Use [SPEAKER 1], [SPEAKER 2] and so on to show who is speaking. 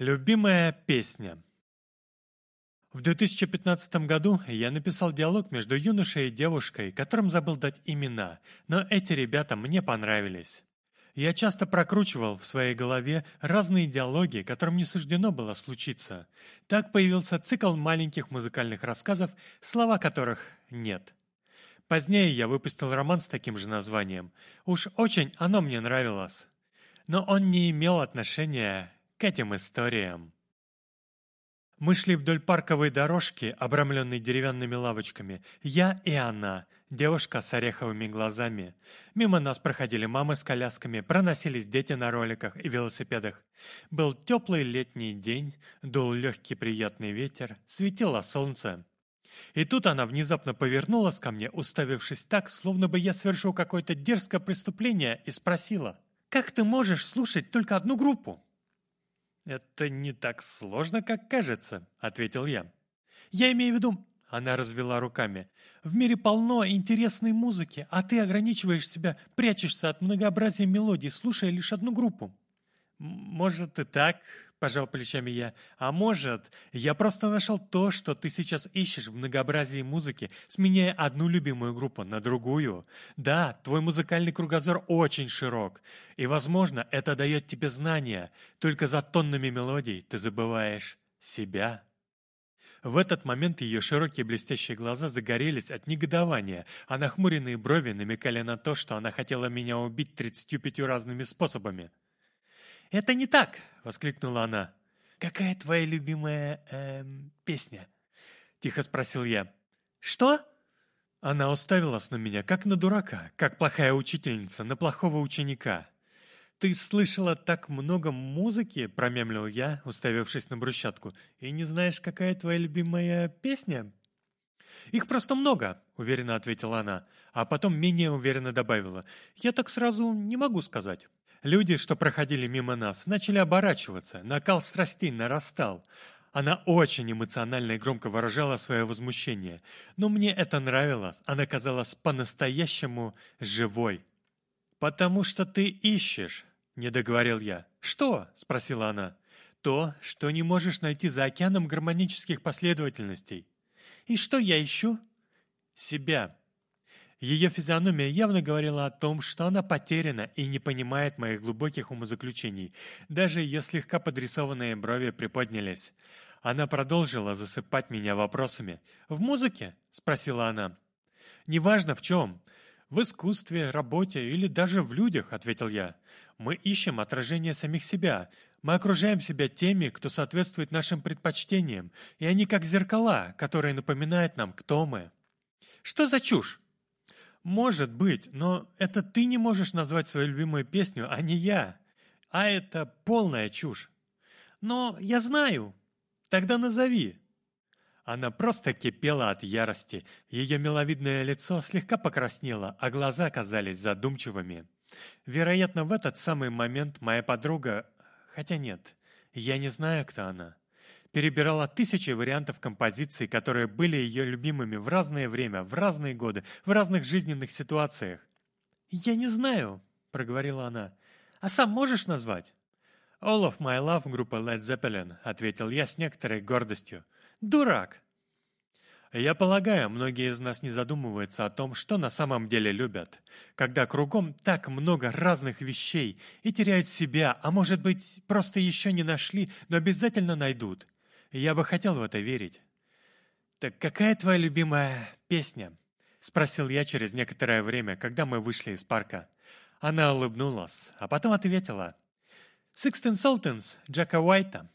[SPEAKER 1] Любимая песня В 2015 году я написал диалог между юношей и девушкой, которым забыл дать имена, но эти ребята мне понравились. Я часто прокручивал в своей голове разные диалоги, которым не суждено было случиться. Так появился цикл маленьких музыкальных рассказов, слова которых нет. Позднее я выпустил роман с таким же названием. Уж очень оно мне нравилось. Но он не имел отношения к этим историям. Мы шли вдоль парковой дорожки, обрамленной деревянными лавочками. Я и она, девушка с ореховыми глазами. Мимо нас проходили мамы с колясками, проносились дети на роликах и велосипедах. Был теплый летний день, дул легкий приятный ветер, светило солнце. И тут она внезапно повернулась ко мне, уставившись так, словно бы я совершил какое-то дерзкое преступление, и спросила, «Как ты можешь слушать только одну группу?» «Это не так сложно, как кажется», — ответил я. «Я имею в виду...» — она развела руками. «В мире полно интересной музыки, а ты ограничиваешь себя, прячешься от многообразия мелодий, слушая лишь одну группу». «Может и так», — пожал плечами я. «А может, я просто нашел то, что ты сейчас ищешь в многообразии музыки, сменяя одну любимую группу на другую. Да, твой музыкальный кругозор очень широк, и, возможно, это дает тебе знания, только за тоннами мелодий ты забываешь себя». В этот момент ее широкие блестящие глаза загорелись от негодования, а нахмуренные брови намекали на то, что она хотела меня убить 35 разными способами. «Это не так!» — воскликнула она. «Какая твоя любимая эм, песня?» — тихо спросил я. «Что?» Она уставилась на меня, как на дурака, как плохая учительница на плохого ученика. «Ты слышала так много музыки?» — промемлил я, уставившись на брусчатку. «И не знаешь, какая твоя любимая песня?» «Их просто много», — уверенно ответила она, а потом менее уверенно добавила. «Я так сразу не могу сказать». Люди, что проходили мимо нас, начали оборачиваться, накал страстей нарастал. Она очень эмоционально и громко выражала свое возмущение, но мне это нравилось, она казалась по-настоящему живой. «Потому что ты ищешь», — не договорил я. «Что?» — спросила она. «То, что не можешь найти за океаном гармонических последовательностей». «И что я ищу?» «Себя», ее физиономия явно говорила о том, что она потеряна и не понимает моих глубоких умозаключений. Даже ее слегка подрисованные брови приподнялись. Она продолжила засыпать меня вопросами. «В музыке?» — спросила она. «Неважно в чем. В искусстве, работе или даже в людях», — ответил я. «Мы ищем отражение самих себя. Мы окружаем себя теми, кто соответствует нашим предпочтениям, и они как зеркала, которые напоминают нам, кто мы». «Что за чушь?» Может быть, но это ты не можешь назвать свою любимую песню, а не я. А это полная чушь. Но я знаю. Тогда назови. Она просто кипела от ярости. Ее миловидное лицо слегка покраснело, а глаза казались задумчивыми. Вероятно, в этот самый момент моя подруга... Хотя нет, я не знаю, кто она перебирала тысячи вариантов композиций, которые были ее любимыми в разное время, в разные годы, в разных жизненных ситуациях. «Я не знаю», — проговорила она. «А сам можешь назвать?» «All of my love» группа Led Zeppelin, — ответил я с некоторой гордостью. «Дурак!» Я полагаю, многие из нас не задумываются о том, что на самом деле любят, когда кругом так много разных вещей и теряют себя, а может быть, просто еще не нашли, но обязательно найдут. Я бы хотел в это верить. «Так какая твоя любимая песня?» — спросил я через некоторое время, когда мы вышли из парка. Она улыбнулась, а потом ответила. «Sixteen Sultans» Джека Уайта.